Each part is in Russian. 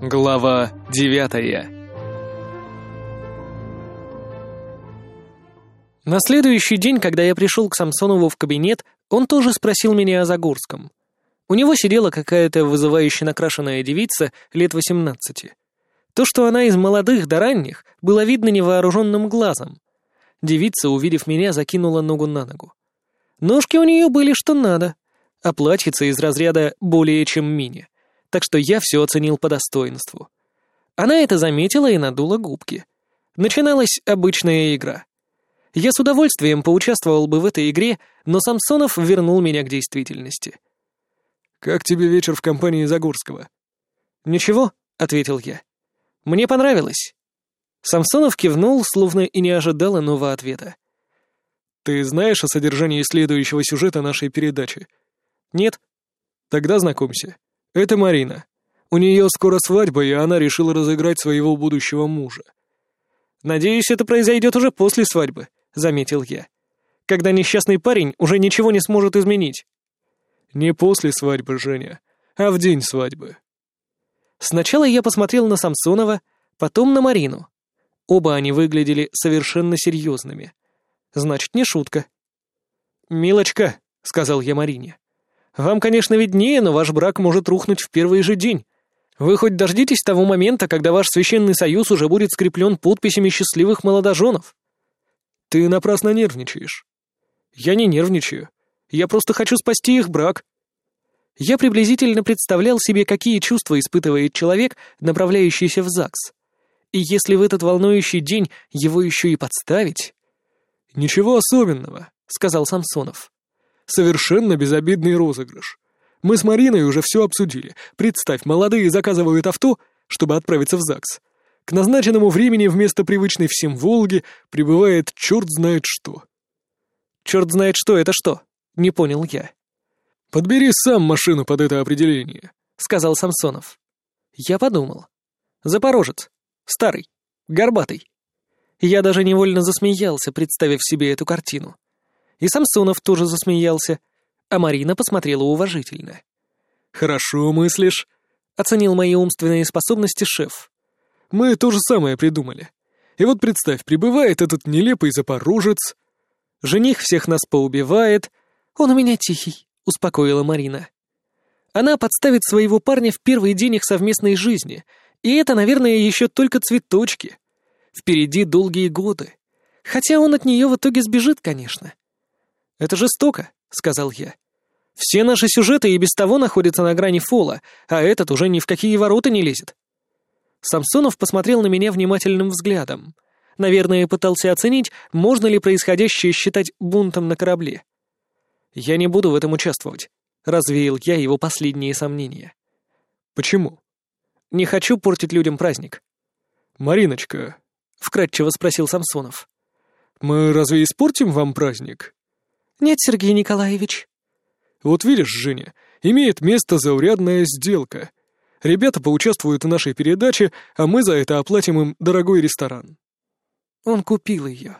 Глава девятая На следующий день, когда я пришел к Самсонову в кабинет, он тоже спросил меня о Загорском. У него сидела какая-то вызывающе накрашенная девица лет восемнадцати. То, что она из молодых до ранних, было видно невооруженным глазом. Девица, увидев меня, закинула ногу на ногу. Ножки у нее были что надо, а платьице из разряда более чем мини, так что я все оценил по достоинству. Она это заметила и надула губки. Начиналась обычная игра. Я с удовольствием поучаствовал бы в этой игре, но Самсонов вернул меня к действительности. «Как тебе вечер в компании Загорского?» «Ничего», — ответил я. «Мне понравилось». Самсонов кивнул, словно и не ожидал иного ответа. «Ты знаешь о содержании следующего сюжета нашей передачи?» «Нет». «Тогда знакомься. Это Марина. У нее скоро свадьба, и она решила разыграть своего будущего мужа». «Надеюсь, это произойдет уже после свадьбы», — заметил я. «Когда несчастный парень уже ничего не сможет изменить». «Не после свадьбы, Женя, а в день свадьбы». Сначала я посмотрел на Самсонова, потом на Марину. Оба они выглядели совершенно серьезными. Значит, не шутка. «Милочка», — сказал я Марине, — «вам, конечно, виднее, но ваш брак может рухнуть в первый же день. Вы хоть дождитесь того момента, когда ваш священный союз уже будет скреплен подписями счастливых молодоженов?» «Ты напрасно нервничаешь». «Я не нервничаю. Я просто хочу спасти их брак». Я приблизительно представлял себе, какие чувства испытывает человек, направляющийся в ЗАГС. И если в этот волнующий день его еще и подставить... «Ничего особенного», — сказал Самсонов. «Совершенно безобидный розыгрыш. Мы с Мариной уже все обсудили. Представь, молодые заказывают авто, чтобы отправиться в ЗАГС. К назначенному времени вместо привычной всем «Волги» прибывает черт знает что». «Черт знает что, это что?» — не понял я. «Подбери сам машину под это определение», — сказал Самсонов. Я подумал. «Запорожец. Старый. Горбатый». Я даже невольно засмеялся, представив себе эту картину. И Самсонов тоже засмеялся, а Марина посмотрела уважительно. «Хорошо мыслишь», — оценил мои умственные способности шеф. «Мы то же самое придумали. И вот представь, прибывает этот нелепый запорожец. Жених всех нас поубивает. Он у меня тихий», — успокоила Марина. Она подставит своего парня в первый день их совместной жизни, и это, наверное, еще только цветочки. Впереди долгие годы. Хотя он от нее в итоге сбежит, конечно. «Это жестоко», — сказал я. «Все наши сюжеты и без того находятся на грани фола, а этот уже ни в какие ворота не лезет». Самсонов посмотрел на меня внимательным взглядом. Наверное, пытался оценить, можно ли происходящее считать бунтом на корабле. «Я не буду в этом участвовать», — развеял я его последние сомнения. «Почему?» «Не хочу портить людям праздник». «Мариночка, — вкратчиво спросил Самсонов. «Мы разве испортим вам праздник?» «Нет, Сергей Николаевич». «Вот видишь, Женя, имеет место заурядная сделка. Ребята поучаствуют в нашей передаче, а мы за это оплатим им дорогой ресторан». Он купил ее.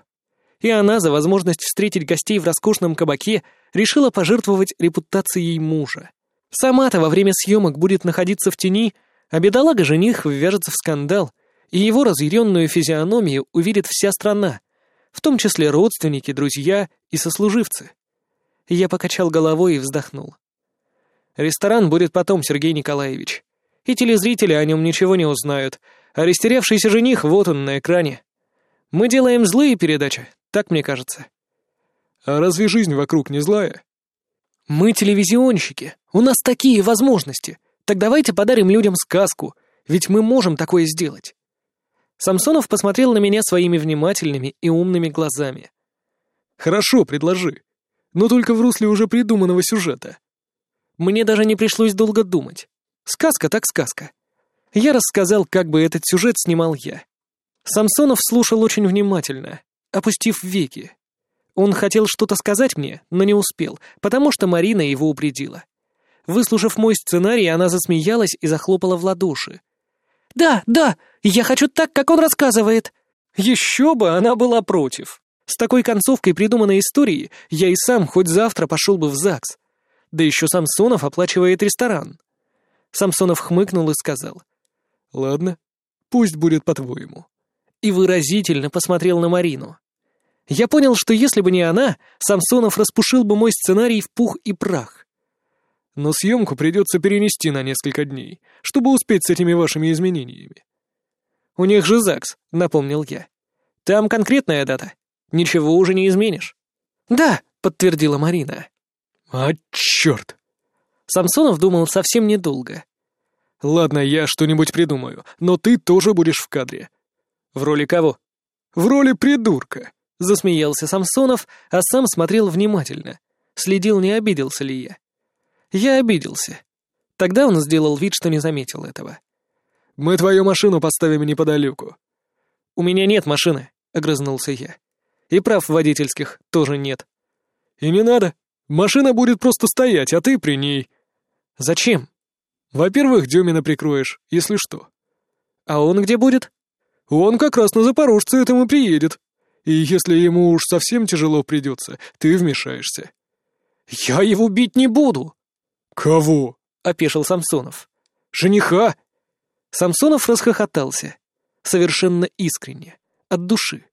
И она за возможность встретить гостей в роскошном кабаке решила пожертвовать репутацией мужа. Сама-то во время съемок будет находиться в тени, а бедолага-жених ввяжется в скандал — и его разъяренную физиономию увидит вся страна, в том числе родственники, друзья и сослуживцы. Я покачал головой и вздохнул. Ресторан будет потом, Сергей Николаевич. И телезрители о нем ничего не узнают, а растерявшийся жених вот он на экране. Мы делаем злые передачи, так мне кажется. А разве жизнь вокруг не злая? Мы телевизионщики, у нас такие возможности. Так давайте подарим людям сказку, ведь мы можем такое сделать. Самсонов посмотрел на меня своими внимательными и умными глазами. «Хорошо, предложи. Но только в русле уже придуманного сюжета». Мне даже не пришлось долго думать. Сказка так сказка. Я рассказал, как бы этот сюжет снимал я. Самсонов слушал очень внимательно, опустив веки. Он хотел что-то сказать мне, но не успел, потому что Марина его упредила. Выслушав мой сценарий, она засмеялась и захлопала в ладоши. «Да, да, я хочу так, как он рассказывает!» Еще бы, она была против. С такой концовкой придуманной истории я и сам хоть завтра пошел бы в ЗАГС. Да еще Самсонов оплачивает ресторан. Самсонов хмыкнул и сказал. Ладно, пусть будет по-твоему. И выразительно посмотрел на Марину. Я понял, что если бы не она, Самсонов распушил бы мой сценарий в пух и прах. Но съемку придется перенести на несколько дней, чтобы успеть с этими вашими изменениями. У них же ЗАГС, напомнил я. Там конкретная дата. Ничего уже не изменишь. Да, подтвердила Марина. А, черт! Самсонов думал совсем недолго. Ладно, я что-нибудь придумаю, но ты тоже будешь в кадре. В роли кого? В роли придурка. Засмеялся Самсонов, а сам смотрел внимательно. Следил, не обиделся ли я. Я обиделся. Тогда он сделал вид, что не заметил этого. «Мы твою машину поставим неподалеку». «У меня нет машины», — огрызнулся я. «И прав водительских тоже нет». «И не надо. Машина будет просто стоять, а ты при ней». «Зачем?» «Во-первых, Демина прикроешь, если что». «А он где будет?» «Он как раз на Запорожце этому приедет. И если ему уж совсем тяжело придется, ты вмешаешься». «Я его бить не буду!» «Кого?» — опешил Самсонов. «Жениха!» Самсонов расхохотался. Совершенно искренне. От души.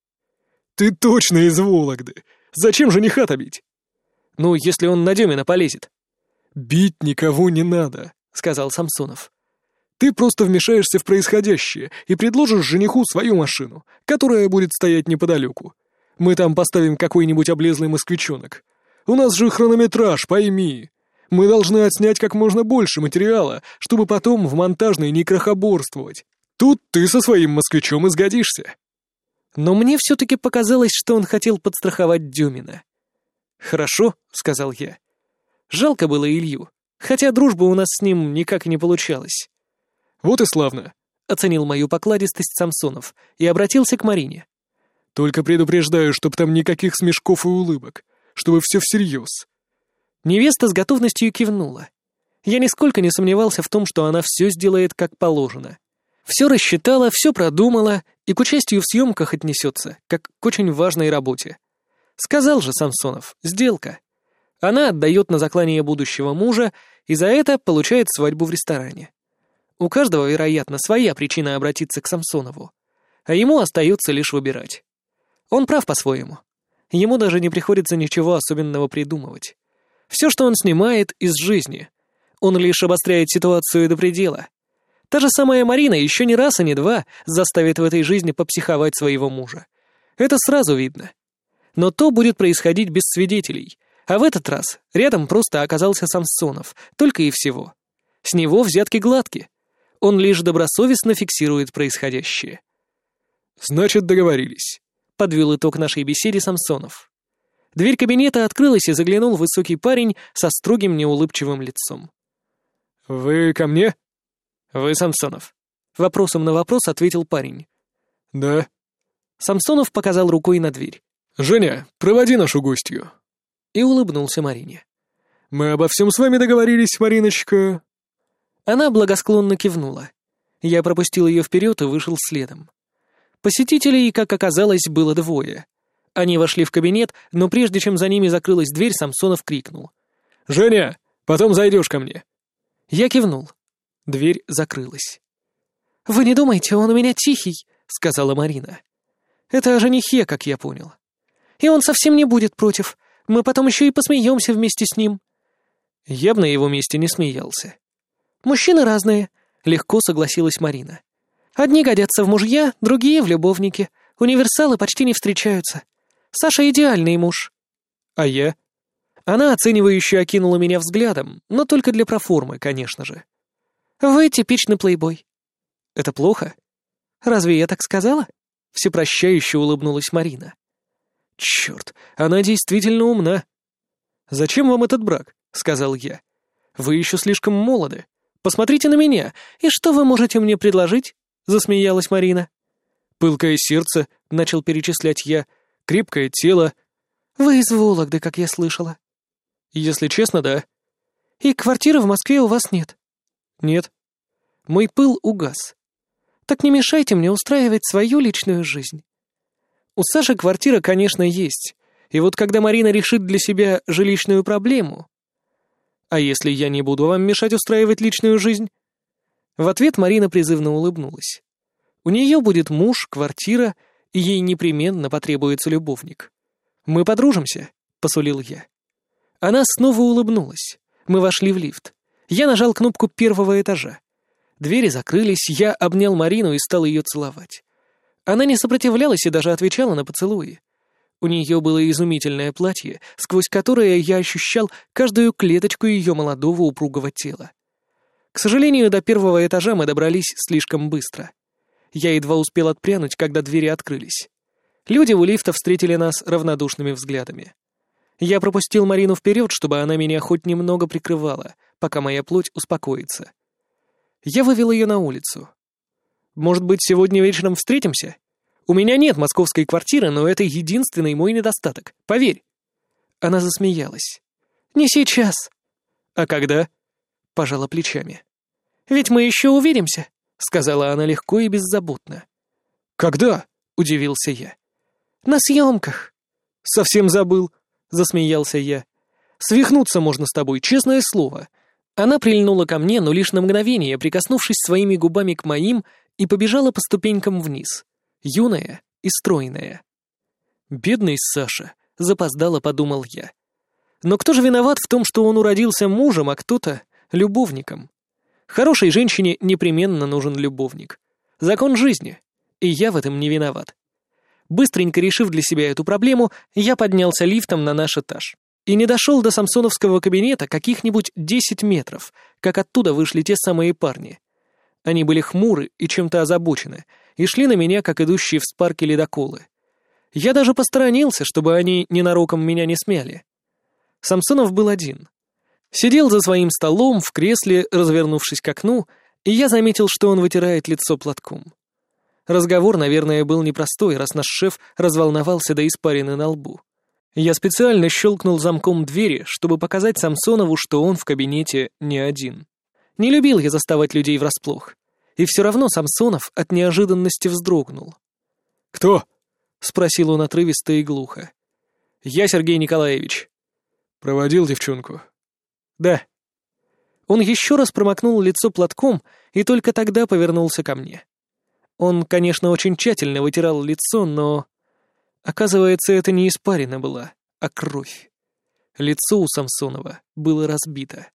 «Ты точно из Вологды! Зачем жениха-то бить?» «Ну, если он на Демина полезет». «Бить никого не надо», — сказал Самсонов. «Ты просто вмешаешься в происходящее и предложишь жениху свою машину, которая будет стоять неподалеку. Мы там поставим какой-нибудь облезлый москвичонок. У нас же хронометраж, пойми. Мы должны отснять как можно больше материала, чтобы потом в монтажной не крохоборствовать. Тут ты со своим москвичом изгодишься». Но мне все-таки показалось, что он хотел подстраховать Дюмина. «Хорошо», — сказал я. Жалко было Илью, хотя дружба у нас с ним никак не получалась. «Вот и славно», — оценил мою покладистость Самсонов и обратился к Марине. «Только предупреждаю, чтоб там никаких смешков и улыбок, чтобы все всерьез. Невеста с готовностью кивнула. Я нисколько не сомневался в том, что она все сделает как положено. Все рассчитала, все продумала и к участию в съемках отнесется, как к очень важной работе. Сказал же Самсонов, сделка. Она отдает на заклание будущего мужа и за это получает свадьбу в ресторане. У каждого, вероятно, своя причина обратиться к Самсонову, а ему остается лишь выбирать. Он прав по-своему. Ему даже не приходится ничего особенного придумывать. Все, что он снимает, из жизни. Он лишь обостряет ситуацию до предела. Та же самая Марина еще не раз, а не два заставит в этой жизни попсиховать своего мужа. Это сразу видно. Но то будет происходить без свидетелей. А в этот раз рядом просто оказался Самсонов, только и всего. С него взятки гладки. Он лишь добросовестно фиксирует происходящее. «Значит, договорились», — подвел итог нашей беседе Самсонов. Дверь кабинета открылась и заглянул высокий парень со строгим неулыбчивым лицом. «Вы ко мне?» «Вы Самсонов». Вопросом на вопрос ответил парень. «Да». Самсонов показал рукой на дверь. «Женя, проводи нашу гостью». И улыбнулся Марине. «Мы обо всем с вами договорились, Мариночка». Она благосклонно кивнула. Я пропустил ее вперед и вышел следом. Посетителей, как оказалось, было двое. Они вошли в кабинет, но прежде чем за ними закрылась дверь, Самсонов крикнул. «Женя, потом зайдешь ко мне». Я кивнул. Дверь закрылась. «Вы не думайте, он у меня тихий», — сказала Марина. «Это о женихе, как я понял. И он совсем не будет против. Мы потом еще и посмеемся вместе с ним». Я бы на его месте не смеялся. «Мужчины разные», — легко согласилась Марина. «Одни годятся в мужья, другие — в любовники. Универсалы почти не встречаются. Саша идеальный муж». «А я?» Она оценивающе окинула меня взглядом, но только для проформы, конечно же. «Вы типичный плейбой». «Это плохо?» «Разве я так сказала?» Всепрощающе улыбнулась Марина. «Черт, она действительно умна». «Зачем вам этот брак?» — сказал я. «Вы еще слишком молоды. Посмотрите на меня, и что вы можете мне предложить?» — засмеялась Марина. «Пылкое сердце», — начал перечислять я, — крепкое тело. Вы из Вологды, как я слышала. Если честно, да. И квартиры в Москве у вас нет? Нет. Мой пыл угас. Так не мешайте мне устраивать свою личную жизнь. У Саши квартира, конечно, есть. И вот когда Марина решит для себя жилищную проблему... А если я не буду вам мешать устраивать личную жизнь? В ответ Марина призывно улыбнулась. У нее будет муж, квартира, и ей непременно потребуется любовник. «Мы подружимся», — посулил я. Она снова улыбнулась. Мы вошли в лифт. Я нажал кнопку первого этажа. Двери закрылись, я обнял Марину и стал ее целовать. Она не сопротивлялась и даже отвечала на поцелуи. У нее было изумительное платье, сквозь которое я ощущал каждую клеточку ее молодого упругого тела. К сожалению, до первого этажа мы добрались слишком быстро. Я едва успел отпрянуть, когда двери открылись. Люди у лифта встретили нас равнодушными взглядами. Я пропустил Марину вперед, чтобы она меня хоть немного прикрывала, пока моя плоть успокоится. Я вывел ее на улицу. «Может быть, сегодня вечером встретимся? У меня нет московской квартиры, но это единственный мой недостаток, поверь». Она засмеялась. «Не сейчас». «А когда?» Пожала плечами. «Ведь мы еще увидимся», — сказала она легко и беззаботно. «Когда?» — удивился я. «На съемках». «Совсем забыл», — засмеялся я. «Свихнуться можно с тобой, честное слово. Она прильнула ко мне, но лишь на мгновение, прикоснувшись своими губами к моим, и побежала по ступенькам вниз, юная и стройная. «Бедный Саша», — запоздало подумал я. Но кто же виноват в том, что он уродился мужем, а кто-то — любовником? Хорошей женщине непременно нужен любовник. Закон жизни, и я в этом не виноват. Быстренько решив для себя эту проблему, я поднялся лифтом на наш этаж и не дошел до самсоновского кабинета каких-нибудь десять метров, как оттуда вышли те самые парни. Они были хмуры и чем-то озабочены, и шли на меня, как идущие в спарке ледоколы. Я даже посторонился, чтобы они ненароком меня не смяли. Самсонов был один. Сидел за своим столом в кресле, развернувшись к окну, и я заметил, что он вытирает лицо платком. Разговор, наверное, был непростой, раз наш шеф разволновался до испарины на лбу. Я специально щелкнул замком двери, чтобы показать Самсонову, что он в кабинете не один. Не любил я заставать людей врасплох. И все равно Самсонов от неожиданности вздрогнул. «Кто?» — спросил он отрывисто и глухо. «Я Сергей Николаевич». «Проводил девчонку?» «Да». Он еще раз промокнул лицо платком и только тогда повернулся ко мне. Он, конечно, очень тщательно вытирал лицо, но Оказывается, это не испарина была, а кровь. Лицо у Самсонова было разбито.